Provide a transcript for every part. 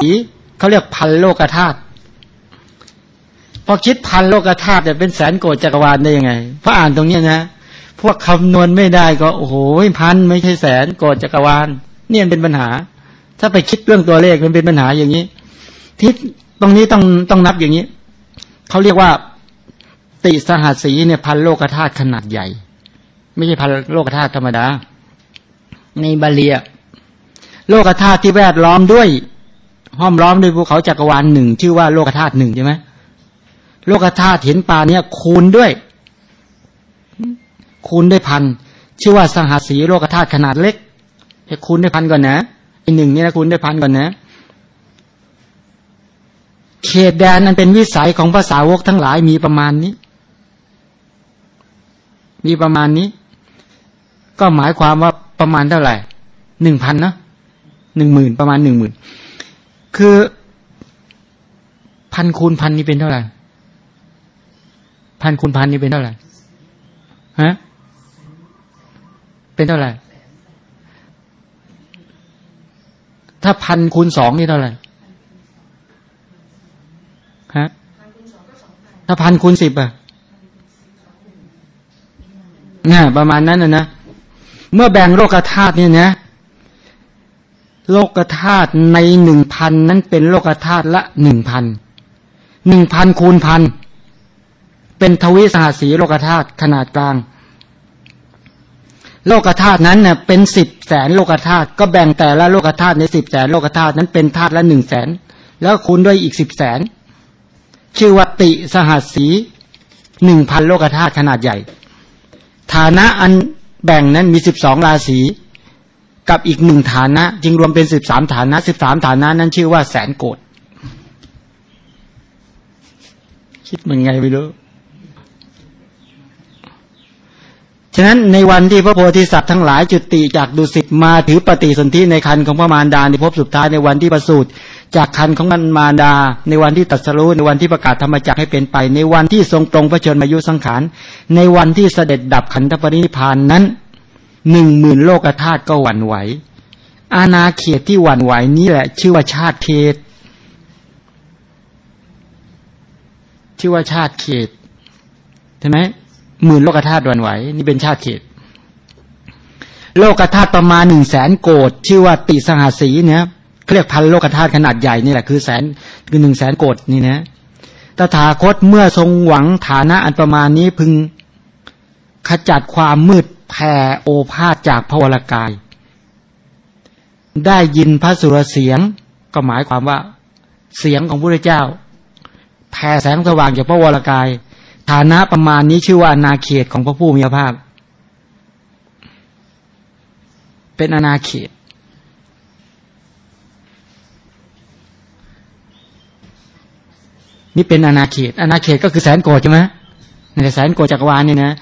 สีเขาเรียกพันโลกธาตุพอคิดพันโลกธาตุเนี่ยเป็นแสนโกดจักรวาลได้ยังไงพออ่านตรงนี้นะ พวกคำนวณไม่ได้ก็ โอ้โหพันไม่ใช่แสนโกดจักรวาลเนี่ยเป็นปัญหา ถ้าไปคิดเรื่องตัวเลขมันเป็นปัญหาอย่างนี้ที่ตรงนี้ต้องต้องนับอย่างนี้เขาเรียกว่า ติสหัสสีเนี่ยพันโลกธาตุขนาดใหญ่ ไม่ใช่พันโลกธาตุธรรมดาในบาลีโลกธาตุที่แวดล้อมด้วย ห้อมล้อมด้วยภูเขาจักรวาลหนึ่งชื่อว่าโลกธาตุหนึ่งใช่ไหมโลกธาตุเห็นปลาเนี่ยคูณด้วย คูณด้วยพันชื่อว่าสหัสสีโลกธาตุขนาดเล็กให้คูณด้วยพันก่อนนะอีหนึ่งนี่นะคูณด้วยพันก่อนนะ เขตแดนนั้นเป็นวิสัยของภาษาวกทั้งหลายมีประมาณนี้ มีประมาณนี้ ก็หมายความว่าประมาณเท่าไหร่หนึ่งพันนะหนึ่งหมื่นประมาณหนึ่งหมื่น คือพันคูณพันนี่เป็นเท่าไหร่ พันคูณพันนี่เป็นเท่าไหร่ ฮะ เป็นเท่าไหร่ ถ้าพันคูณสองนี่เท่าไหร่ ฮะ ถ้าพันคูณสิบอะน่ประมาณนั้นนะนะ เมื่อแบ่งโลกธาตุเนี่ยนะ โลกธาตุในหนึ่งพันนั้นเป็นโลกธาตุละหนึ่งพันหนึ่งพันคูณพันเป็นทวิสหสีโลกธาตุขนาดกลาง โลกธาตุนั้นเน่ยเป็นสิบแสนโลกธาตุก็แบ่งแต่ละโลกธาตุในสิบแสนโลกธาตุนั้นเป็นธาตุละหนึ่งแสนแล้วคูณด้วยอีกสิบแสนชื่อว่าติสหสีหนึ่งพันโลกธาตุขนาดใหญ่ ฐานะอันแบ่งนั้นมีสิบสองราศี กับอีกหนึ่งฐานะ จึงรวมเป็นสิบสามฐานะสิบสามฐานะนั้นชื่อว่าแสนโกดคิดมันไงไม่รู้ฉะนั้นในวันที่พระโพธิสัตว์ทั้งหลายจุติจากดุสิตมาถือปฏิสนธิในคันของพระมารดาในภพสุดท้ายในวันที่ประสูติจากคันของมันมารดา ในวันที่ตัดสรู้ในวันที่ประกาศธรรมจักให้เป็นไป ในวันที่ทรงตรงพระชนมายุสังขาร ในวันที่เสด็จดับขันธปรินิพานนั้น หนึ่งหมื่นโลกธาตุก็หวั่นไหว อาณาเขตที่หวั่นไหวนี้แหละ ชื่อว่าชาติเขต ชื่อว่าชาติเขตใช่ไหมหมื่นโลกธาตุหวั่นไหว นี่เป็นชาติเขต โลกธาตุประมาณหนึ่งแสนโกดชื่อว่าติสหสีเนี่ยเรียกพันโลกธาตุขนาดใหญ่นี่แหละคือแสนคือหนึ่งแสนโกดนี่นะตถาคตเมื่อทรงหวังฐานะอันประมาณนี้พึงขจัดความมืด แผ่โอภาษจากพระวรากาย ได้ยินพระสุรเสียง ก็หมายความว่า เสียงของพระเจ้า แผ่แสงสว่างจากพระวรากาย ฐานะประมาณนี้ชื่อว่านาเขตของพระผู้มีพระภาค เป็นอนาเขตนี่เป็นอนาเขตอนาเขตก็คือแสนโกดใช่ไหม ในแสนโกจักรวาลเนี่ยนะ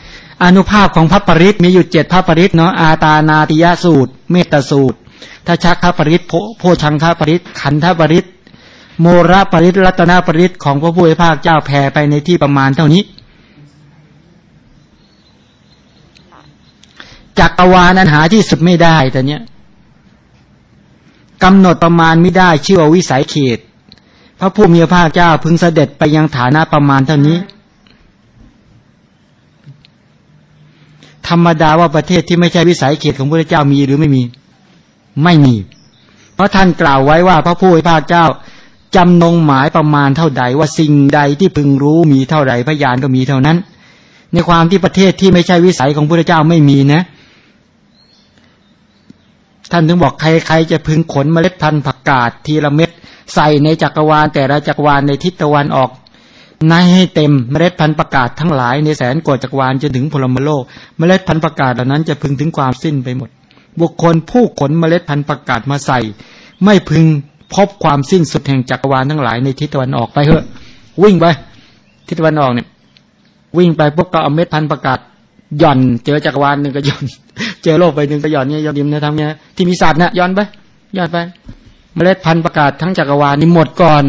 อนุภาพของพระปริศมีอยู่เจ็ดพระปริศเนาะอาตานาติยสูตร เมตสูตรถ้าชักพระปริศโพชังคปริศขันธปริศโมระปริศรัตนาปริศของพระผู้ให้ภาคเจ้าแผ่ไปในที่ประมาณเท่านี้จักรวาลอันหาที่สุดไม่ได้แต่เนี้ยกำหนดประมาณไม่ได้ชื่อว่าวิสัยเขต พระผู้มีพระภาคเจ้าพึงเสด็จไปยังฐานะประมาณเท่านี้ธ รรมดาว่าประเทศที่ไม่ใช่วิสัยเขตของพระเจ้ามีหรือไม่มี ไม่มี เพราะท่านกล่าวไว้ว่าพระผู้ให้พระเจ้าจำนงหมายประมาณเท่าใดว่าสิ่งใดที่พึงรู้มีเท่าใดพยานก็มีเท่านั้น ในความที่ประเทศที่ไม่ใช่วิสัยของพระเจ้าไม่มีนะ ท่านถึงบอกใครๆจะพึงขนเมล็ดพันธุ์ผักกาดทีละเม็ดใส่ในจักรวาลแต่ละจักรวาลในทิศตะวันออก นายให้เต็มเมล็ดพันธุ์ประกาศทั้งหลายในแสนกว่าจักรวาลจนถึงพลเมโลก เมล็ดพันธุ์ประกาศเหล่านั้นจะพึงถึงความสิ้นไปหมด บุคคลผู้ขนเมล็ดพันธุ์ประกาศมาใส่ ไม่พึงพบความสิ้นสุดแห่งจักรวาลทั้งหลายในทิศตะวันออกไปเถอะวิ่งไปทิศตะวันออกเนี่ย วิ่งไปปุ๊บก็เอาเม็ดพันธุ์ประกาศย่อน เจอจักรวาลหนึ่งก็ย่อน เจอโลกไปหนึ่งก็ย่อนเนี่ยยอนดิมเนี่ยทำเนี่ยที่มีสัตว์เนี่ยย่อนไปย่อนไป เมล็ดพันธุ์ประกาศทั้งจักรวาลนี่หมดก่อน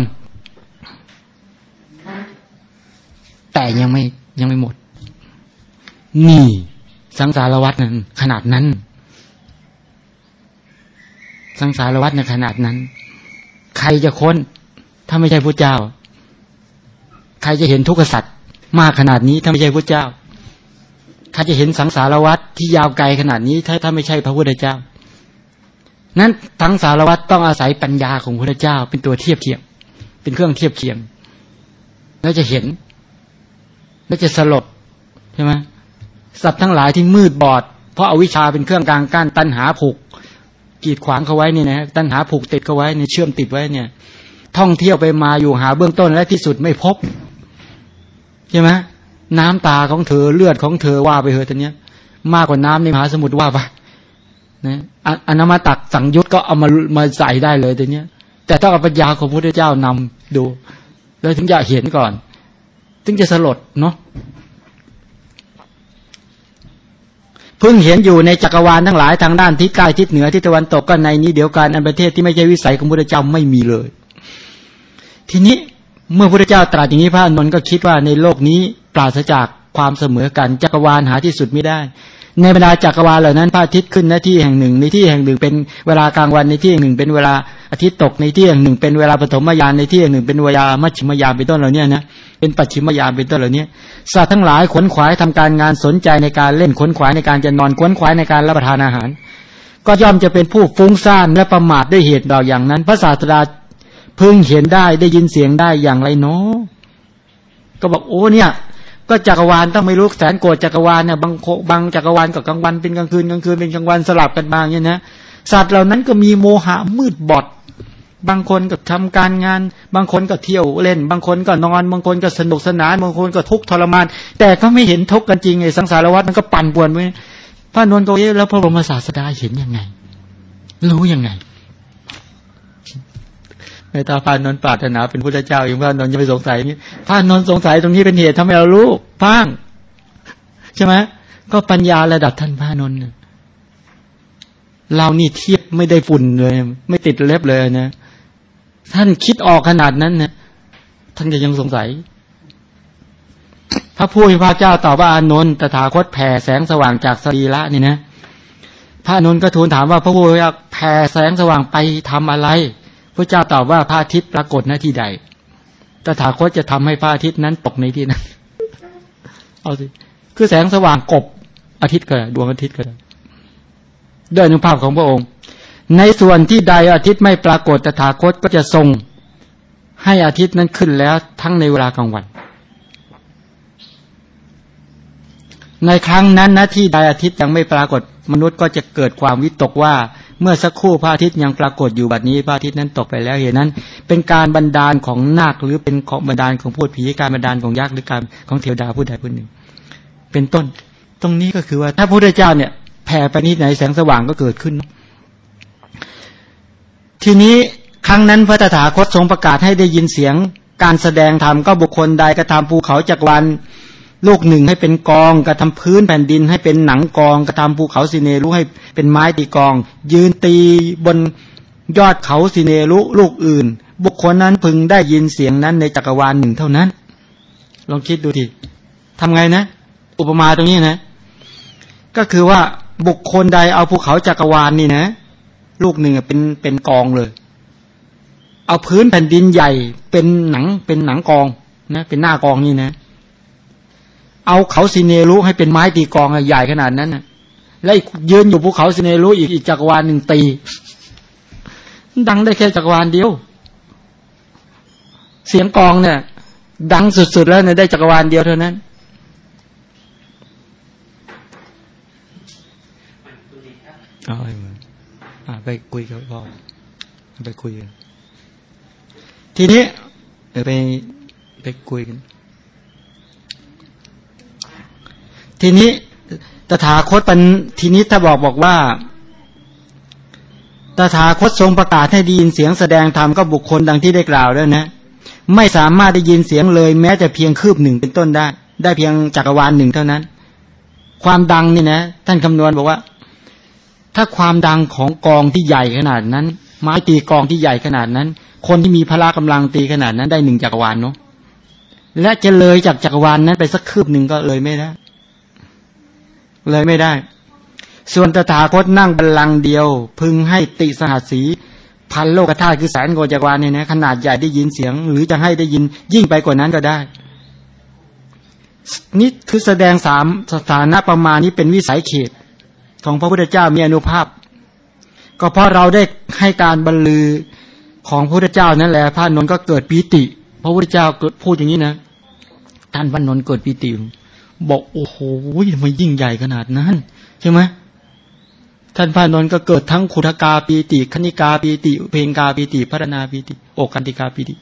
แต่ยังไม่ยังไม่หมด นี่สังสารวัตรนั้นขนาดนั้น สังสารวัตรในขนาดนั้นขรจะค้น ถ้าไม่ใช่พระเจ้า ใครจะเห็นทุกขสัตว์มากขนาดนี้ ถ้าไม่ใช่พระเจ้า ใครจะเห็นสังสารวัตรที่ยาวไกลขนาดนี้ ถ้าถ้าไม่ใช่พระพุทธเจ้า นั้นสังสารวัตรต้องอาศัยปัญญาของพระพุทธเจ้า เป็นตัวเทียบเทียมเป็นเครื่องเทียบเทียมแล้วจะเห็น แล้วจะสลดใช่ไหมสัตว์ทั้งหลายที่มืดบอด เพราะอาวิชชาเป็นเครื่องกลางกั้นตันหาผูกกีดขวางเขาไว้นี่นะตันหาผูกติดเขาไว้ในเชื่อมติดไว้เนี่ย ท่องเที่ยวไปมาอยู่หาเบื้องต้นและที่สุดไม่พบใช่ไหมน้ำตาของเธอเลือดของเธอว่าไปเถอะตัวเนี้ย มากกว่าน้ำในมหาสมุทรว่าไปนะอนามาตักสังยุตก็เอามามาใส่ได้เลยตัวเนี้ย แต่ต้องเอาปัญญาของพระพุทธเจ้านำดู แล้วถึงจะเห็นก่อน ถึงจะสลดเนาะเพิ่งเห็นอยู่ในจักรวาลทั้งหลายทางด้านทิศใต้ทิศเหนือทิศตะวันตกก็ในนี้เดียวกันอันประเทศที่ไม่ใช่วิสัยของพระเจ้าไม่มีเลย ทีนี้เมื่อพระเจ้าตรัสอย่างนี้พระนนท์ก็คิดว่าในโลกนี้ปราศจากความเสมอกันจักรวาลหาที่สุดไม่ได้ ในบรรดาจักรวาลเหล่านั้นพระอาทิตย์ขึ้นหน้าที่แห่งหนึ่ง ในที่แห่งหนึ่งเป็นเวลากลางวันในที่แห่งหนึ่งเป็นเวลาอาทิตย์ตกในที่แห่งหนึ่ง เป็นเวลาปฐมยามในที่แห่งหนึ่งเป็นเวลามัชชิมยามเป็นต้นเหล่านี้นะเป็นปัจฉิมยามเป็นต้นเหล่านี้สัตว์ทั้งหลายขวนขวายทำการงานสนใจในการเล่นขวนขวายในการจะนอนขวนขวายในการรับประทานอาหาร ก็ย่อมจะเป็นผู้ฟุ้งซ่านและประมาทด้วยเหตุดอกอย่างนั้น พระศาสดาพึงเห็นได้ได้ยินเสียงได้อย่างไรเนาะก็บอกโอ้เนี่ย ก็จักรวาลต้องไม่รู้แสนโกรธจักรวาลเนี่ยบางบางจักรวาลกับกลางวันเป็นกลางคืนกลางคืนเป็นกลางวันสลับกันบางเนี่ยนะสัตว์เหล่านั้นก็มีโมหะมืดบอด บางคนก็ทำการงาน บางคนก็เที่ยวเล่น บางคนก็นอน บางคนก็สนุกสนาน บางคนก็ทุกข์ทรมาน แต่ก็ไม่เห็นทุกข์กันจริงไอ้สังสารวัฏมันก็ปั่นป่วนไว้พระนวลโกเยแล้วพระบรมศาสดาเห็นยังไง รู้ยังไง ในตาพานนท์ปรารถนาเป็นพุทธเจ้าอย่างพระนนท์จะไปสงสัยนี่พานนท์สงสัยตรงนี้เป็นเหตุทำให้เรารู้พังใช่ไหมก็ปัญญาระดับท่านพานนท์เรานี่เทียบไม่ได้ฝุ่นเลย ไม่ติดเล็บเลยนะท่านคิดออกขนาดนั้นนะท่านจะยังสงสัยพระผู้มีพระเจ้าตอบว่าอานนท์ตถาคตแผ่แสงสว่างจากสรีระนี่นะ พระอานนท์ก็ทูลถามว่าพระผู้มีพระแผ่แสงสว่างไปทำอะไร พระเจ้าตอบว่าพระอาทิตย์ปรากฏหน้าที่ใด ตถาคตจะทำให้พระอาทิตย์นั้นตกในที่นั้น เอาสิ คือแสงสว่างกบอาทิตย์ก็ได้ดวงอาทิตย์ก็ได้ด้วยอนุภาพของพระองค์ ในส่วนที่ใดอาทิตย์ไม่ปรากฏตถาคตก็จะทรง ให้อาทิตย์นั้นขึ้นแล้วทั้งในเวลากลางวัน ในครั้งนั้นนะที่ใดอาทิตย์ยังไม่ปรากฏมนุษย์ก็จะเกิดความวิตกว่า เมื่อสักครู่พระอาทิตย์ยังปรากฏอยู่บัดนี้พระอาทิตย์นั้นตกไปแล้วเหตุนั้น เป็นการบันดาลของนาคหรือเป็นของบันดาลของพูดผีการบันดาลของยักษ์หรือการของเทวดาผู้ใดผู้หนึ่ง เป็นต้น ตรงนี้ก็คือว่าถ้าพระพุทธเจ้าเนี่ยแผ่ไปนี้ไหนแสงสว่างก็เกิดขึ้น ทีนี้ครั้งนั้นพระตถาคตทรงประกาศให้ได้ยินเสียง การแสดงธรรมก็บุคคลใดกระทำภูเขาจักรวาล ลูกหนึ่งให้เป็นกองกระทำพื้นแผ่นดินให้เป็นหนังกองกระทำภูเขาสิเนรุให้เป็นไม้ตีกอง ยืนตีบนยอดเขาสิเนรุลูกอื่น บุคคลนั้นพึงได้ยินเสียงนั้นในจักรวาลหนึ่งเท่านั้น ลองคิดดูทีทำไงนะ อุปมาตรงนี้นะ ก็คือว่าบุคคลใดเอาภูเขาจักรวาลนี่นะ ลูกหนึ่งเป็นเป็นกองเลย เอาพื้นแผ่นดินใหญ่เป็นหนังเป็นหนังกองนะ เป็นหน้ากองนี่นะ เอาเขาสิเนรุให้เป็นไม้ตีกองใหญ่ขนาดนั้นนะแล้วยืนอยู่ภูเขาสิเนรุอีกอีกจักรวาลหนึ่งตี ดังได้แค่จักรวาลเดียว เสียงกองเนี่ย ดังสุดๆแล้วเนี่ยได้จักรวาลเดียวเท่านั้นเอาไปคุยกับพ่อไปคุยกันทีนี้เดี๋ยวไปไปคุยกัน ทีนี้ตถาคตเปันทีนี้ถ้าบอกบอกว่าตถาคตทรงประกาศให้ได้ยินเสียงแสดงธรรมก็บุคคลดังที่ได้กล่าวแล้วนะ ไม่สามารถได้ยินเสียงเลย แม้จะเพียงคืบหนึ่งเป็นต้นได้ ได้เพียงจักรวาลหนึ่งเท่านั้น ความดังนี่นะ ท่านคำนวณบอกว่า ถ้าความดังของกองที่ใหญ่ขนาดนั้น ไม้ตีกองที่ใหญ่ขนาดนั้น คนที่มีพละกำลังตีขนาดนั้นได้หนึ่งจักรวาลเนาะและจะเลยจากจักรวาลนั้นไปสักคืบหนึ่งก็เลยไม่ได้ เลยไม่ได้ ส่วนตถาคตนั่งบัลลังก์เดียว พึงให้ติสหัสสีพันโลกธาตุคือแสนโกจักรวาลเนี่ยนะขนาดใหญ่ได้ยินเสียง หรือจะให้ได้ยินยิ่งไปกว่านั้นก็ได้นี่คือแสดงสามสถานะประมาณนี้เป็นวิสัยเขต ของพระพุทธเจ้ามีอนุภาพ ก็เพราะเราได้ให้การบรรลือของพระพุทธเจ้านั่นแหละพระนนท์ก็เกิดปีติ พระพุทธเจ้าเกิดพูดอย่างนี้นะท่านพระนนท์เกิดปีติ บอกโอ้โหทำไมยิ่งใหญ่ขนาดนั้น ใช่ไหมท่านพระนนท์ก็เกิดทั้งขุทกาปีติคณิกาปีติ เพงกาปีติพัฒนาปีติ โอกันติกาปีติ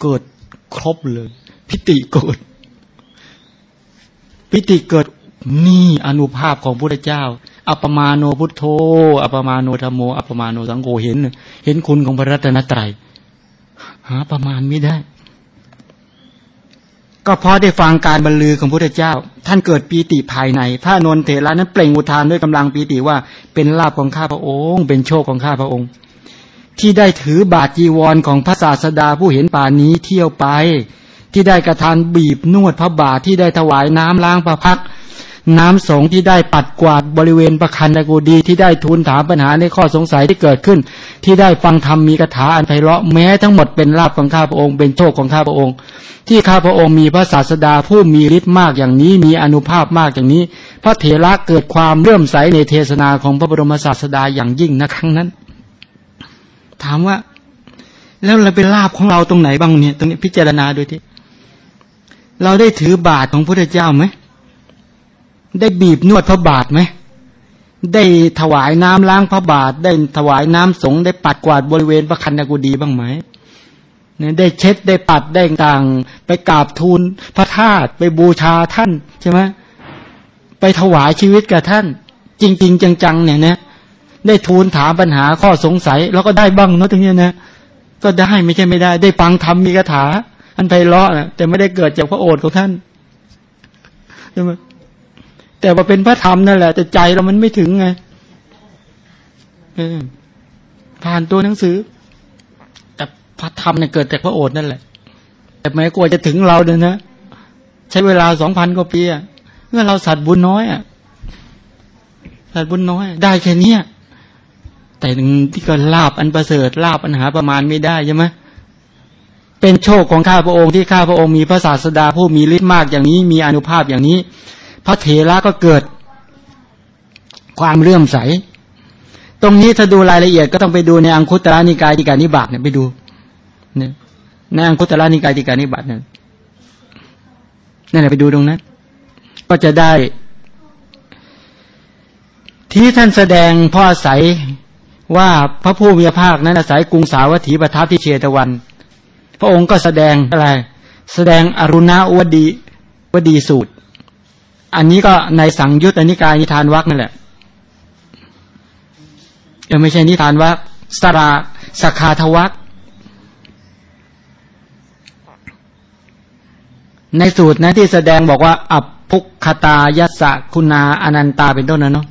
เกิดครบเลย พิติเกิด พิติเกิดนี่อนุภาพของพระเจ้า อัปมาโนพุทโธ อัปมาโนธรรมโม อัปมาโนสังโฆเห็น เห็นคุณของพระรัตนตรัย หาประมาณไม่ได้ ก็เพราะได้ฟังการบรรลือของพระเจ้า ท่านเกิดปีติภายใน พระนนเถระนั้นเปล่งอุทานด้วยกำลังปีติว่าเป็นลาภของข้าพระองค์ เป็นโชคของข้าพระองค์ ที่ได้ถือบาทจีวรของพระศาสดาผู้เห็นป่านี้เที่ยวไป ที่ได้กระทานบีบนวดพระบาทที่ได้ถวายน้ำล้างพระพัก น้ำสงที่ได้ปัดกวาดบริเวณประคันตะกูดีที่ได้ทูลถามปัญหาในข้อสงสัยที่เกิดขึ้น ที่ได้ฟังธรรมมีคาถาอันไพเราะแม้ทั้งหมดเป็นลาภของข้าพระองค์เป็นโชคของข้าพระองค์ ที่ข้าพระองค์มีพระศาสดาผู้มีฤทธิ์มากอย่างนี้มีอนุภาพมากอย่างนี้ พระเถระเกิดความเลื่อมใสในเทศนาของพระบรมศาสดาอย่างยิ่งนะครั้งนั้น ถามว่า แล้วเราเป็นลาภของเราตรงไหนบ้างเนี่ยตรงนี้พิจารณาดูที่เราได้ถือบาทของพระเจ้าไหม ได้บีบนวดพระบาทไหมได้ถวายน้ำล้างพระบาท ได้ถวายน้ำสงได้ปัดกวาดบริเวณพระคันกุดีบ้างไหมเนี่ยได้เช็ดได้ปัดได้ต่าง ไปกราบทูลพระธาตุไปบูชาท่านใช่ไหมไปถวายชีวิตกับท่าน จริง ๆ จังๆเนี่ยนะได้ทูลถามปัญหาข้อสงสัย แล้วก็ได้บ้างเนาะตรงนี้นะก็ได้ไม่ใช่ไม่ได้ ได้ฟังธรรมมีคาถา อันไพเราะนะแต่ไม่ได้เกิดจากพระโอษฐ์ของท่านใช่ไหม แต่ว่าเป็นพระธรรมนั่นแหละ แต่ใจเรามันไม่ถึงไงผ่านตัวหนังสือ แต่พระธรรมเนี่ยเกิดจากพระโอษฐ์นั่นแหละ แต่แม้กว่าจะถึงเราเนี่ยนะใช้เวลาสองพันกว่าปีอะเมื่อเราสัตว์บุญน้อยอะสัตว์บุญน้อย ได้แค่นี้แต่ที่ก็ลาบอันประเสริฐลาบอันหาประมาณไม่ได้ใช่ไหมเป็นโชคของข้าพระองค์ที่ข้าพระองค์มีพระศาสดาผู้มีฤทธิ์มากอย่างนี้มีอนุภาพอย่างนี้ พระเถระก็เกิด ความเลื่อมใส ตรงนี้ถ้าดูรายละเอียดก็ต้องไปดูในอังคุตระนิกายติการนิบาตเนี่ยไปดูเนี่ยในอังคุตระนิกายติการนิบาตเนี่ยนั่นแหละไปดูตรงนั้น ก็จะได้ ที่ท่านแสดงพ่ออาศัยว่าพระผู้มีพระภาคนั้นอาศัยกรุงสาวัตถีประทับที่เชตวัน พระองค์ก็แสดงอะไร แสดงอรุณาวดีวดีสูตร อันนี้ก็ในสังยุตอนิกายนิทานวักนั่นแหละยังไม่ใช่นิทานวักสราสคาทวักในสูตรนะที่แสดงบอกว่า อับพุกคตายสะคุณาอนันตาเป็นต้นนะเนาะ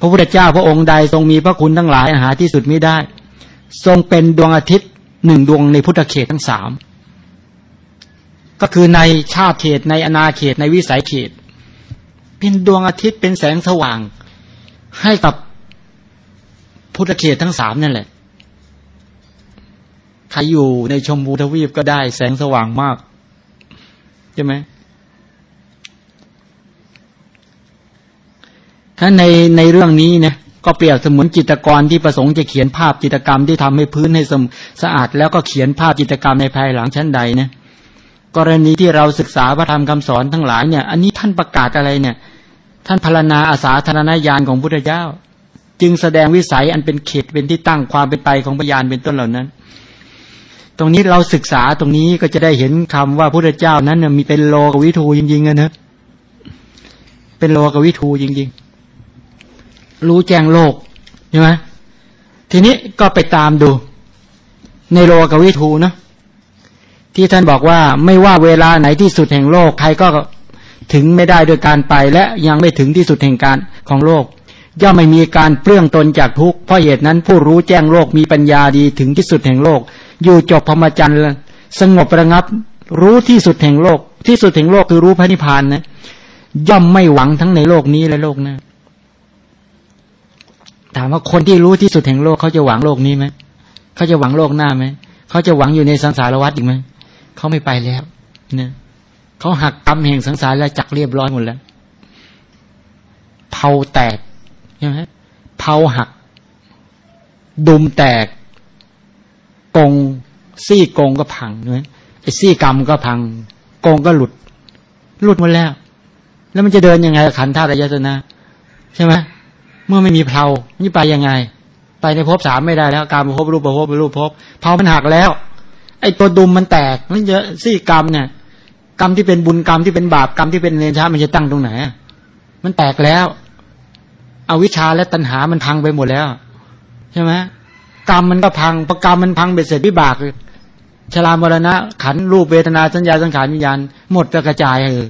พระพุทธเจ้าพระองค์ใดทรงมีพระคุณทั้งหลายอาหาที่สุดไม่ได้ ทรงเป็นดวงอาทิตย์หนึ่งดวงในพุทธเขตทั้งสามก็คือในชาติเขตในอนาเขตในวิสัยเขต เป็นดวงอาทิตย์เป็นแสงสว่าง ให้กับพุทธเขตทั้งสามนั่นแหละใครอยู่ในชมพูทวีปก็ได้แสงสว่างมากใช่ไหมถ้าในในเรื่องนี้นะก็เปรียบเสมือนจิตกรที่ประสงค์จะเขียนภาพจิตกรรมที่ทำให้พื้นให้สะอาด แล้วก็เขียนภาพจิตกรรมในภายหลังชั้นใดเนะ กรณีที่เราศึกษาพระธรรมคำสอนทั้งหลายเนี่ย อันนี้ท่านประกาศอะไรเนี่ย ท่านพารณาอาสาธารณญาณของพุทธเจ้า จึงแสดงวิสัยอันเป็นเขตเป็นที่ตั้งความเป็นไปของพยานเป็นต้นเหล่านั้น ตรงนี้เราศึกษาตรงนี้ก็จะได้เห็นคำว่าพุทธเจ้านั้นมีเป็นโลกวิทูจริงๆนะเป็นโลกวิทูจริง ๆ รู้แจ้งโลกใช่ไหมทีนี้ก็ไปตามดู ในโลกวิทูเนาะ ที่ท่านบอกว่าไม่ว่าเวลาไหนที่สุดแห่งโลก ใครก็ถึงไม่ได้โดยการไป และยังไม่ถึงที่สุดแห่งการของโลก ย่อมไม่มีการเปลื้องตนจากทุกข์เพราะเหตุนั้นผู้รู้แจ้งโลกมีปัญญาดีถึงที่สุดแห่งโลก อยู่จบพรหมจรรย์สงบระงับ รู้ที่สุดแห่งโลก ที่สุดแห่งโลกคือรู้พระนิพพานนะย่อมไม่หวังทั้งในโลกนี้และโลกหน้าถามว่าคนที่รู้ที่สุดแห่งโลกเขาจะหวังโลกนี้ไหมเขาจะหวังโลกหน้าไหมเขาจะหวังอยู่ในสังสารวัฏอีกไหม เขาไม่ไปแล้วเนี่ยเขาหักกรรมแห่งสังสารและจักเรียบร้อยหมดแล้วเผาแตกใช่ไหมเผาหัก ดุมแตก กง ซี่กงก็พังใช่ไหมไอ้ซี่กรรมก็พัง กงก็หลุด หลุดหมดแล้ว แล้วมันจะเดินยังไงขันธาตุอายตนะ ใช่ไหมเมื่อไม่มีเพลานี่ไปยังไง ไปในภพสามไม่ได้แล้ว การภพรูปภพรูปภพเพลามันหักแล้ว ไอ้ตัวดุมมันแตกมันเยอะซี่กรรมเนี่ยกรรมที่เป็นบุญกรรมที่เป็นบาปกรรมที่เป็นเนรชามันจะตั้งตรงไหน มันแตกแล้วเอาวิชาและตัณหามันพังไปหมดแล้ว ใช่ไหมกรรมมันก็พังประกรรมมันพังเบ็ดเสร็จวิบากชรามรณะ ขันรูปเวทนาสัญญาสังขารวิญญาณหมดกระจายเลย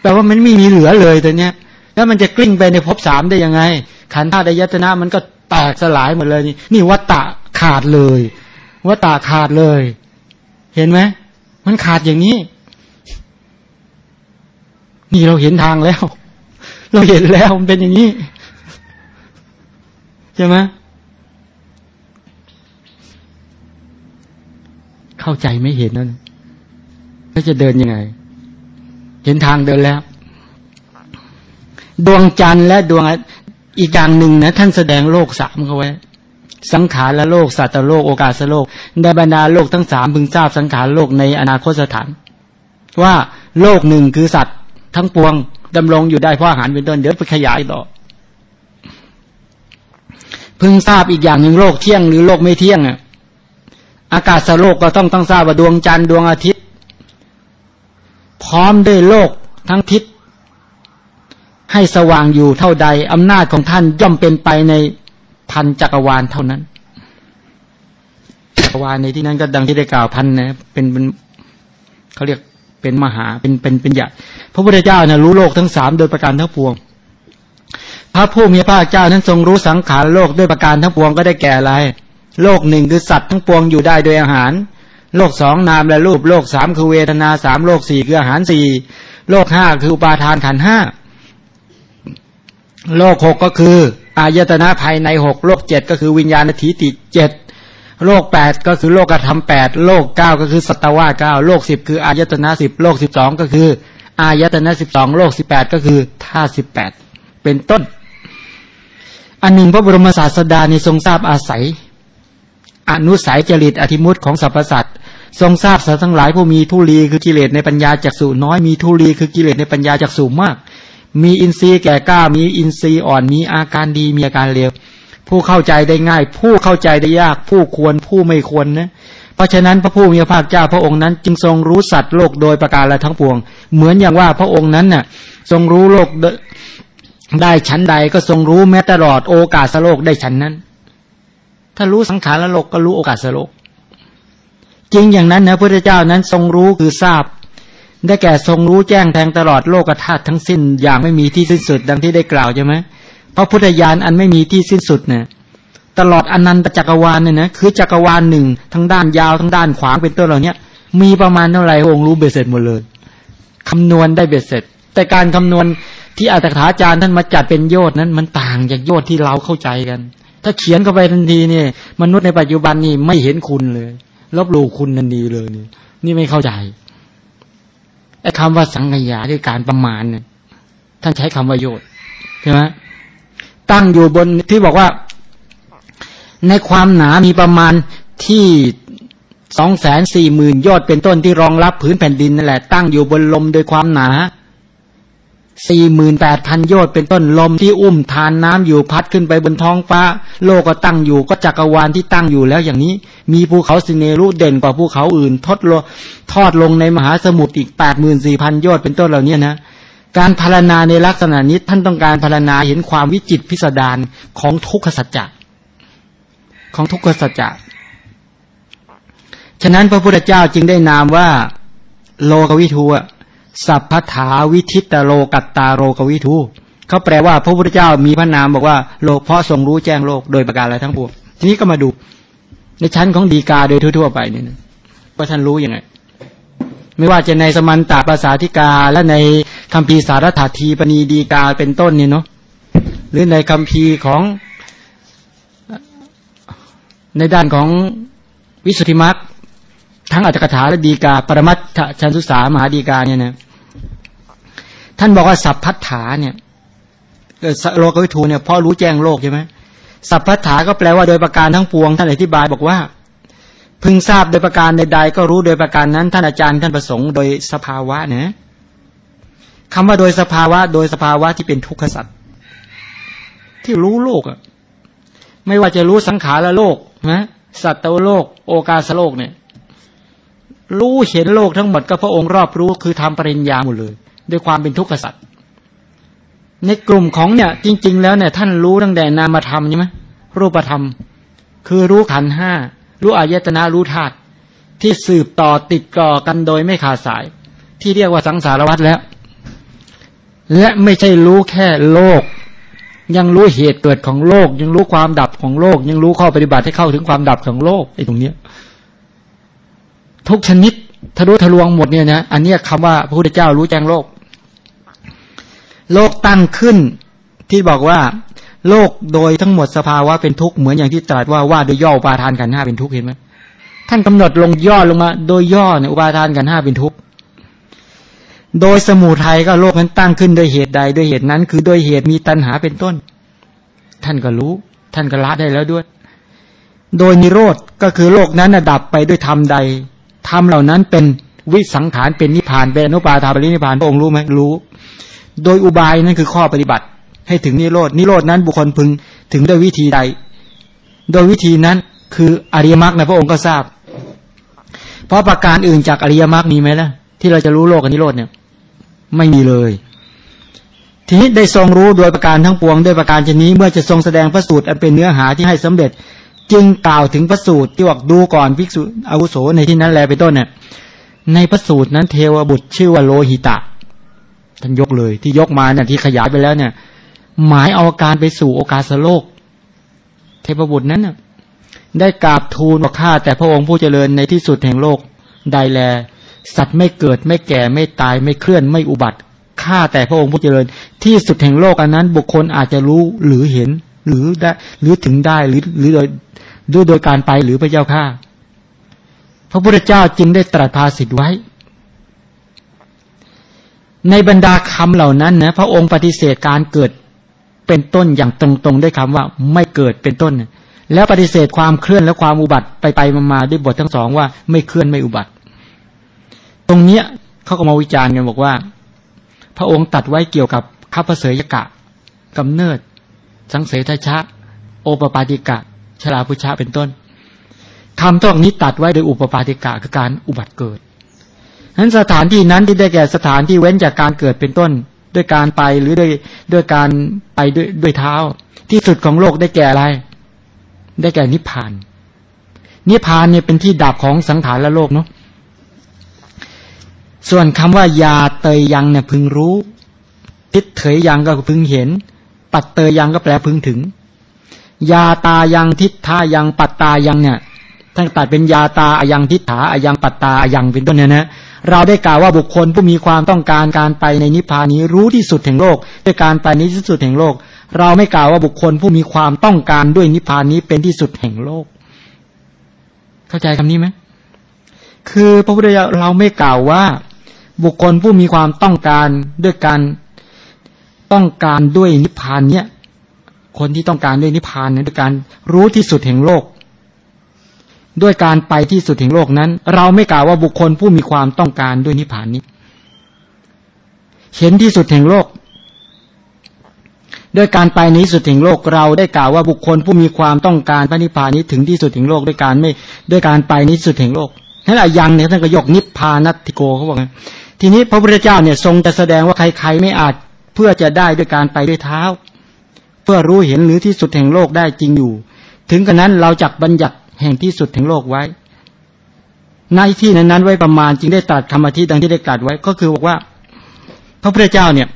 แปลว่ามันไม่มีเหลือเลยตัวเนี้ย แล้วมันจะกลิ้งไปในภพสามได้ยังไง ขันธาตุยตนะมันก็แตกสลายหมดเลยนี่นี่วัตตะขาดเลยวัตตะขาดเลย เห็นไหมมันขาดอย่างนี้ นี่เราเห็นทางแล้ว เราเห็นแล้วมันเป็นอย่างนี้ใช่ไหมเข้าใจไม่เห็นนั่นแล้วจะเดินยังไง เห็นทางเดินแล้ว ดวงจันทร์และดวงอีกอย่างหนึ่งนะ ท่านแสดงโลกสามเขาไว้ สังขารและโลกสัตว์โลกโอกาสโลกในบรรดาโลกทั้งสามพึงทราบสังขารโลกในอนาคตสถาน ว่าโลกหนึ่งคือสัตว์ทั้งปวงดำรงอยู่ได้เพราะอาหารเป็นต้นเดี๋ยวไปขยายต่อพึงทราบอีกอย่างหนึ่งโลกเที่ยงหรือโลกไม่เที่ยงอะอากาศโลกก็ต้องต้องทราบว่าดวงจันทร์ดวงอาทิตย์ พร้อมด้วยโลกทั้งทิศให้สว่างอยู่เท่าใดอำนาจของท่านย่อมเป็นไปใน พันจักรวาลเท่านั้น จักรวาลในที่นั้นก็ดังที่ได้กล่าวพันนะเป็นเป็นเขาเรียกเป็นมหาเป็นเป็นเป็นใหญ่พระพุทธเจ้านะรู้โลกทั้งสามโดยประการทั้งปวง พระผู้มีพระเจ้านั้นทรงรู้สังขารโลกด้วยประการทั้งปวงก็ได้แก่อะไร โลกหนึ่งคือสัตว์ทั้งปวงอยู่ได้โดยอาหาร โลกสองนามและรูป โลกสามคือเวทนาสามโลกสี่คืออาหารสี่โลกห้าคืออุปาทานขันห้าโลกหกก็คือ อายตนะภายในหกโลกเจ็ดก็คือวิญญาณทิฏฐิเจ็ดโลกแปดก็คือโลกธรรมแปดโลกเก้าก็คือสัตวาเก้าโลกสิบคืออายตนะสิบโลกสิบสองก็คือ อายตนะสิบสองโลกสิบแปดก็คือท่าสิบแปดเป็นต้น อันหนึ่งพระบรมศาสดาในทรงทราบอาศัย อนุสัยจริตอธิมุตของสรรพสัตว์ทรงทราบสัตว์ทั้งหลายผู้มีทุลีคือกิเลสในปัญญาจักสูน้อยมีทุลีคือกิเลสในปัญญาจักสูมาก มีอินทรีย์แก่กล้า มีอินทรีย์อ่อนมีอาการดีมีอาการเลวผู้เข้าใจได้ง่าย ผู้เข้าใจได้ยาก ผู้ควรผู้ไม่ควรนะเพราะฉะนั้นพระผู้มีพระภาคเจ้าพระองค์นั้น จึงทรงรู้สัตว์โลกโดยประการละทั้งปวง เหมือนอย่างว่าพระองค์นั้นน่ะ ทรงรู้โลกได้ชั้นใดก็ทรงรู้แม้ตลอดโอกาสโลกได้ชั้นนั้น ถ้ารู้สังขารโลกก็รู้โอกาสโลกจริงอย่างนั้นนะพระพุทธเจ้านั้นทรงรู้คือทราบ ได้แก่ทรงรู้แจ้งแทงตลอดโลกธาตุทั้งสิ้นอย่างไม่มีที่สิ้นสุด ดังที่ได้กล่าวใช่ไหมเพราะพุทธญาณอันไม่มีที่สิ้นสุดเนี่ยตลอดอนันตจักรวาลเนี่ยนะคือจักรวาลหนึ่งทั้งด้านยาวทั้งด้านขวางเป็นต้นเหล่านี้มีประมาณเท่าไหร่องค์รู้เบ็ดเสร็จหมดเลยคำนวณได้เบ็ดเสร็จ แต่การคำนวณที่อัตถาจารย์ท่านมาจัดเป็นโยชน์นั้นมันต่างจากโยชน์ที่เราเข้าใจกัน ถ้าเขียนเข้าไปทันทีเนี่ย มนุษย์ในปัจจุบันนี่ไม่เห็นคุณเลยลบหลู่คุณทันทีเลยนี่นี่ไม่เข้าใจ ไอ้คำว่าสังขยาด้วยการประมาณเนี่ยท่านใช้คำว่าโยชน์ใช่ไหมตั้งอยู่บนที่บอกว่า ในความหนามีประมาณที่สองแสนสี่หมื่นยอดเป็นต้นที่รองรับพื้นแผ่นดินนั่นแหละ ตั้งอยู่บนลมโดยความหนา สี่หมื่นแปดพันโยชน์เป็นต้นลมที่อุ้มทานน้ำอยู่พัดขึ้นไปบนท้องฟ้า โลกก็ตั้งอยู่ก็จักรวาลที่ตั้งอยู่แล้วอย่างนี้ มีภูเขาสิเนรุเด่นกว่าภูเขาอื่น ทอดลทอดลงในมหาสมุทรอีกแปดหมื่นสี่พันโยชน์เป็นต้นเหล่านี้นะการพารณาในลักษณะนี้ท่านต้องการพารณาเห็นความวิจิตพิสดารของทุกขสัจจะของทุกขสัจจะฉะนั้นพระพุทธเจ้าจึงได้นามว่า โลกวิทู สัพพถาวิทิตโลกัตตาโรกวิทูเขาแปลว่าพระพุทธเจ้ามีพระนามบอกว่าโลกเพราะทรงรู้แจ้งโลกโดยประการอะไรทั้งปวงทีนี้ก็มาดู ในชั้นของดีกาโดยทั่วๆไปเนี่ยว่าท่านรู้ยังไงไม่ว่าจะในสมันตาภาษาธิกา และในคำพีสารถาทีปณีดีกาเป็นต้นเนี่ยเนาะหรือในคำพีของในด้านของวิสุทธิมรรคทั้งอัตถกถาและดีกา ปรมัตถชันสุสามหาดีกาเนี่ยนะ ท่านบอกว่าสัพพัทธาเนี่ยโลกวิทูเนี่ยพ่อรู้แจ้งโลกใช่ไหมสัพพัทธาก็แปลว่าโดยประการทั้งปวง ท่านอธิบายบอกว่า พึงทราบโดยประการใดๆก็รู้โดยประการนั้น ท่านอาจารย์ท่านประสงค์โดยสภาวะนะคำว่าโดยสภาวะ โดยสภาวะที่เป็นทุกขสัตว์ที่รู้โลกอะไม่ว่าจะรู้สังขารโลกนะสัตว์โลก โอกาสโลกเนี่ย รู้เห็นโลกทั้งหมดก็พระองค์รอบรู้คือทำปริญญาหมดเลย ด้วยความเป็นทุกข์สัตว์ในกลุ่มของเนี่ยจริง ๆ แล้วเนี่ยท่านรู้ตั้งแต่นามธรรมใช่ไหมรูปธรรม คือรู้ขันห้ารู้อายตนะรู้ธาตุที่สืบต่อติดก่อกันโดยไม่ขาดสาย ที่เรียกว่าสังสารวัฏแล้ว และไม่ใช่รู้แค่โลก ยังรู้เหตุเกิดของโลก ยังรู้ความดับของโลก ยังรู้ข้อปฏิบัติให้เข้าถึงความดับของโลกไอ้ตรงเนี้ยทุกชนิดทะลุทะลวงหมดเนี่ยนะอันนี้คำว่าพระพุทธเจ้ารู้แจ้งโลก โลกตั้งขึ้น ที่บอกว่า โลกโดยทั้งหมดสภาวะเป็นทุกข์เหมือนอย่างที่ตรัสว่าว่าโดยย่ออุปาทานกันห้าเป็นทุกข์เห็นไหมท่านกำหนดลงย่อลงมา โดยย่อเนี่ยอุปาทานกันห้าเป็นทุกข์โดยสมุทัยก็โลกนั้นตั้งขึ้นโดยเหตุใดโดยเหตุนั้น คือโดยเหตุมีตัณหาเป็นต้น ท่านก็รู้ ท่านก็ละได้แล้วด้วย โดยนิโรธก็คือโลกนั้นดับไปด้วยธรรมใดธรรมเหล่านั้นเป็นวิสังขารเป็นนิพพานเป็นอนุปาทาปรินิพพานพระองค์รู้ไหมรู้ โดยอุบายนั่นคือข้อปฏิบัติ ให้ถึงนิโรดนิโรดนั้นบุคคลพึงถึงด้วยวิธีใด โดยวิธีนั้นคืออริยมรรคในพระองค์ก็ทราบ เพราะประการอื่นจากอริยมรรคมีไหมล่ะ ที่เราจะรู้โลกกับนิโรธเนี่ย ไม่มีเลยทีนี้ได้ทรงรู้โดยประการทั้งปวงด้วยประการชนี้ เมื่อจะทรงแสดงพระสูตรอันเป็นเนื้อหาที่ให้สำเร็จ จึงกล่าวถึงพระสูตรที่บอกดูก่อนภิกษุอาวุโสในที่นั้นแลเป็นต้นเนี่ยในพระสูตรนั้นเทวบุตรชื่อว่าโลหิตะ ท่านยกเลย ที่ยกมาเนี่ยที่ขยายไปแล้วเนี่ย หมายเอาการไปสู่โอกาสโลก เทพบุตรนั้นน่ะได้กราบทูลว่าข้าแต่พระองค์ผู้เจริญในที่สุดแห่งโลกใดแล สัตว์ไม่เกิดไม่แก่ไม่ตายไม่เคลื่อนไม่อุบัติข้าแต่พระองค์ผู้เจริญ ที่สุดแห่งโลกอันนั้น บุคคลอาจจะรู้หรือเห็น หรือได้หรือถึงได้หรือหรือโดยด้วยโดยการไปหรือพระเจ้าข้าพระพุทธเจ้าจึงได้ตรัสภาสิทธิ์ไว้ ในบรรดาคำเหล่านั้นนะพระองค์ปฏิเสธการเกิดเป็นต้นอย่างตรงๆ ด้วยคำว่าไม่เกิดเป็นต้น แล้วปฏิเสธความเคลื่อนและความอุบัติไปไปมาๆด้วยบททั้งสองว่าไม่เคลื่อนไม่อุบัติ ตรงเนี้ยเขาก็มาวิจารณ์กันบอกว่า พระองค์ตัดไว้เกี่ยวกับข้าพเสยกะกำเนิด สังเสทชะ โอปปาติกะ ชลาพุชะเป็นต้นคำต้องนี้ตัดไว้โดยอุปปาติกะคือการอุบัติเกิด นั้นสถานที่นั้นที่ได้แก่สถานที่เว้นจากการเกิดเป็นต้น ด้วยการไปหรือด้วยด้วยการไปด้วยด้วยเท้า ที่สุดของโลกได้แก่อะไร ได้แก่นิพพาน นิพพานเนี่ยเป็นที่ดับของสังขารและโลกเนาะส่วนคำว่ายาเตยยังเนี่ยพึงรู้ทิศเถยยังก็พึงเห็น ปัดเตยยังก็แปลพึงถึง ยาตายังทิศท่ายังปัตตายังเนี่ยท่านตัดเป็นยาตาอายังทิฏฐาอายังปัตตาอายังเป็นต้นเนี่ยนะ เราได้กล่าวว่าบุคคลผู้มีความต้องการการไปในนิพพานนี้รู้ที่สุดแห่งโลก ด้วยการไปในที่สุดแห่งโลก เราไม่กล่าวว่าบุคคลผู้มีความต้องการด้วยนิพพานนี้เป็นที่สุดแห่งโลก เข้าใจคำนี้ไหมคือพระพุทธเจ้าเราไม่กล่าวว่า บุคคลผู้มีความต้องการด้วยการต้องการด้วยนิพพานเนี้ยคนที่ต้องการด้วยนิพพานเนี่ยด้วยการรู้ที่สุดแห่งโลก ด้วยการไปที่สุดแห่งโลกนั้น เราไม่กล่าวว่าบุคคลผู้มีความต้องการด้วยนิพพานนี้ เห็นที่สุดแห่งโลก ด้วยการไปนี้สุดแห่งโลกเราได้กล่าวว่าบุคคลผู้มีความต้องการพระนิพพานนี้ถึงที่สุดแห่งโลกด้วยการไม่ด้วยการไปนี้สุดแห่งโลกนั่นแหละยังเนี่ยท่านก็ยกนิพพานัตติโกเขาบอกไงทีนี้พระพุทธเจ้าเนี่ยทรงจะแสดงว่าใครๆไม่อาจเพื่อจะได้ด้วยการไปด้วยเท้า เพื่อรู้เห็นหรือที่สุดแห่งโลกได้จริงอยู่ ถึงกระนั้นเราจักบัญญัติ แห่งที่สุดแห่งโลกไว้ในที่นั้นๆไว้ประมาณจึงได้ตัดคำอธิดังที่ได้กลัดไว้ก็คือบอกว่า พระพุทธเจ้าเนี่ย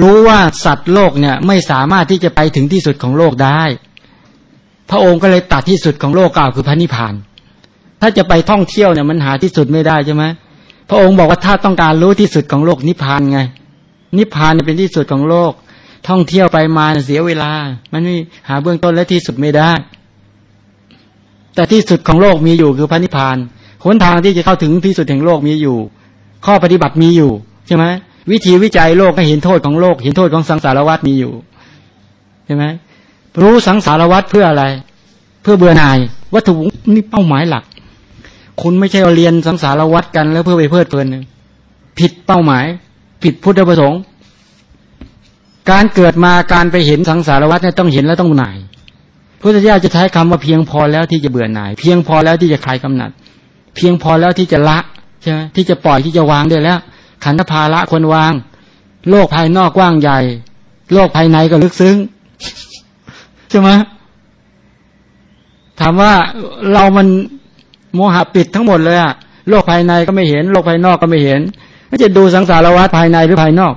รู้ว่าสัตว์โลกเนี่ย ไม่สามารถที่จะไปถึงที่สุดของโลกได้ พระองค์ก็เลยตัดที่สุดของโลกกล่าวคือพระนิพพาน ถ้าจะไปท่องเที่ยวเนี่ยมันหาที่สุดไม่ได้ใช่ไหมพระองค์บอกว่าถ้าต้องการรู้ที่สุดของโลกนิพพานไง นิพพานเป็นที่สุดของโลก ท่องเที่ยวไปมาเสียเวลา มันไม่หาเบื้องต้นและที่สุดไม่ได้ แต่ที่สุดของโลกมีอยู่คือพระนิพพานหนทางที่จะเข้าถึงที่สุดแห่งโลกมีอยู่ ข้อปฏิบัติมีอยู่ใช่ไหมวิธีวิจัยโลกให้เห็นโทษของโลก เห็นโทษของสังสารวัฏมีอยู่ใช่ไหมรู้สังสารวัฏเพื่ออะไร เพื่อเบื่อหน่าย วัตถุนี่เป้าหมายหลัก คุณไม่ใช่เรียนสังสารวัฏกันแล้วเพื่อไปเพลิดเพลินผิดเป้าหมาย ผิดพุทธประสงค์ การเกิดมาการไปเห็นสังสารวัฏเนี่ยต้องเห็นแล้วต้องหน่าย พุทธเจ้าจะใช้คำว่าเพียงพอแล้วที่จะเบื่อหน่าย เพียงพอแล้วที่จะคลายกำหนัด เพียงพอแล้วที่จะละใช่ไหมที่จะปล่อยที่จะวางได้แล้ว ขันธภาระควรวาง โลกภายนอกกว้างใหญ่ โลกภายในก็ลึกซึ้งใช่ไหมถามว่าเรามันโมหะปิดทั้งหมดเลยอะโลกภายในก็ไม่เห็น โลกภายนอกก็ไม่เห็นก็จะดูสังสารวัฏภายในหรือภายนอก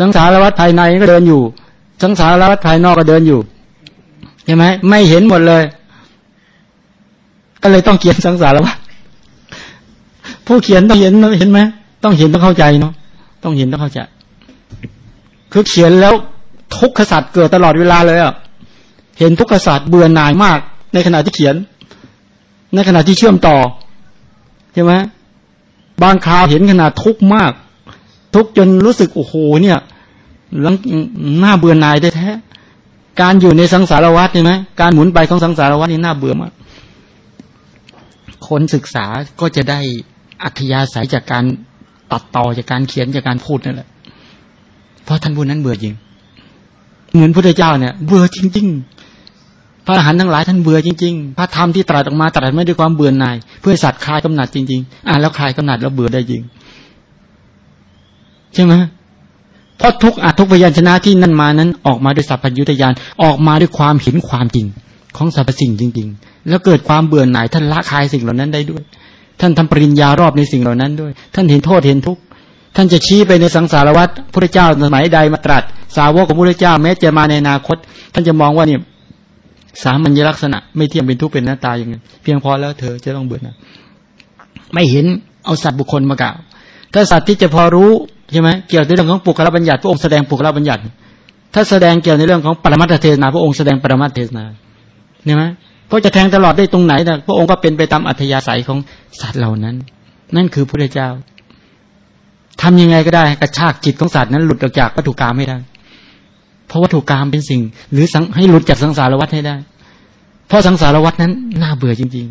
สังสารวัฏภายในก็เดินอยู่ สังสารวัฏภายนอกก็เดินอยู่ ใช่ไหมไม่เห็นหมดเลย ก็เลยต้องเขียนสังสารวัฏผู้เขียนต้องเห็นเห็นไหมต้องเห็นต้องเข้าใจเนาะต้องเห็นต้องเข้าใจ คือเขียนแล้วทุกขสัตว์เกิดตลอดเวลาเลยอะเห็นทุกขสัตว์เบื่อหน่ายมาก ในขณะที่เขียน ในขณะที่เชื่อมต่อใช่ไหมบางคราวเห็นขนาดทุกข์มาก ทุกจนรู้สึกโอ้โหเนี่ยลังหน้าเบื่อหน่ายได้แท้ การอยู่ในสังสารวัฏใช่ไหมการหมุนไปของสังสารวัฏนี่น่าเบื่อมากคนศึกษาก็จะได้อัธยาศัยจากการตัดต่อจากการเขียนจากการพูดนั่นแหละ เพราะท่านผู้นั้นเบื่อจริง เหมือนพระเจ้าเนี่ย เบื่อจริง ๆ พระอรหันต์ทั้งหลายท่านเบื่อจริง ๆ พระธรรมที่ตรัสออกมาตรัสไม่ด้วยความเบื่อหน่าย เพื่อสัตว์คลายกำหนัดจริง ๆ อ่านแล้วคลายกำหนัดแล้วเบื่อได้จริง ใช่ไหม เพราะทุกอัทุกพยัญชนะที่นั่นมานั้น ออกมาด้วยสัพพัญญุตยานออกมาด้วยความเห็นความจริงของสรรพสิ่งจริง ๆ แล้วเกิดความเบื่อหน่ายท่านละคายสิ่งเหล่านั้นได้ด้วย ท่านทำปริญญารอบในสิ่งเหล่านั้นด้วย ท่านเห็นโทษเห็นทุกข์ท่านจะชี้ไปในสังสารวัฏพระเจ้าสมัยใดมาตรัส สาวกของพระเจ้าแม้จะมาในอนาคต ท่านจะมองว่าเนี่ยสามัญลักษณะ ไม่เที่ยงเป็นทุกข์เป็นหน้าตาอย่างนี้เพียงพอแล้วเธอจะต้องเบื่อหน่ายไม่เห็นเอาสัตว์บุคคลมากล่าวถ้าสัตว์ที่จะพอรู้ ใช่ไหมเกี่ยวในเรื่องของปุกลบัญญัติพระองค์แสดงปุกลบัญญัติ ถ้าแสดงเกี่ยวในเรื่องของปรมัตถเทศนา พระองค์แสดงปรมัตถเทศนาเนี่ยไหมเพราะจะแทงตลอดได้ตรงไหนนะพระองค์ก็เป็นไปตามอัธยาศัยของสัตว์เหล่านั้น นั่นคือพระเจ้าทำยังไงก็ได้กระชากจิตของสัตว์นั้นหลุดออกจากวัตถุกรรมไม่ได้ เพราะวัตถุกรรมเป็นสิ่ง หรือให้หลุดจากสังสารวัฏให้ได้ เพราะสังสารวัฏนั้นน่าเบื่อจริง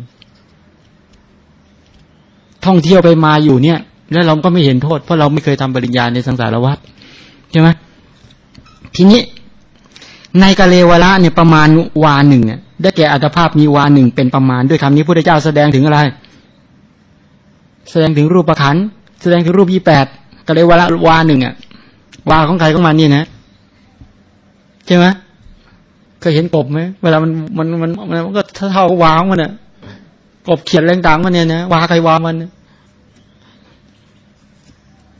ๆ ท่องเที่ยวไปมาอยู่เนี่ย แล้วเราก็ไม่เห็นโทษ เพราะเราไม่เคยทำปริญญาในสังสารวัฏใช่ไหมทีนี้ในกะเลวละเนี่ยประมาณวาหนึ่งเนี่ยได้แก่อัตภาพมีวาหนึ่งเป็นประมาณด้วยคำนี้พระพุทธเจ้าแสดงถึงอะไร แสดงถึงรูปประคันแสดงถึงรูปยี่แปดกะเลวละวาหนึ่งอะวาของใครของมันนี่นะใช่ไหมเคยเห็นกบไหมเวลามันมันมันมันก็เท่ากับวาของมันอะกบเขียนแรงต่างมันเนี่ยนะวาใครวามัน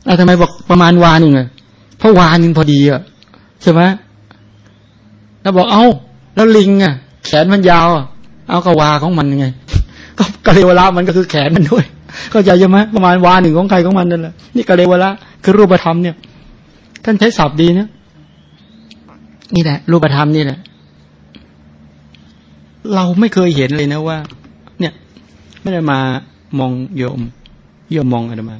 แล้วทำไมบอกประมาณวาหนึ่งอะเพราะวาหนึ่งพอดีอะใช่ไหมแล้วบอกเอา้า แล้วลิงอะแขนมันยาวเอาก็วาของมันยังไง ก็กะเลวละมันก็คือแขนมันด้วยเข้าใจใช่ไหมประมาณวานหนึ่งของใครของมันนั่นแหละนี่กะเลวละคือรูปธรรมเนี่ย ท่านใช้ศัพท์ดีเนะนี่แหละ รูปธรรมนี่แหละ เราไม่เคยเห็นเลยนะว่า เนี่ย ไม่ได้มามองโยมโยมมองอะไรมา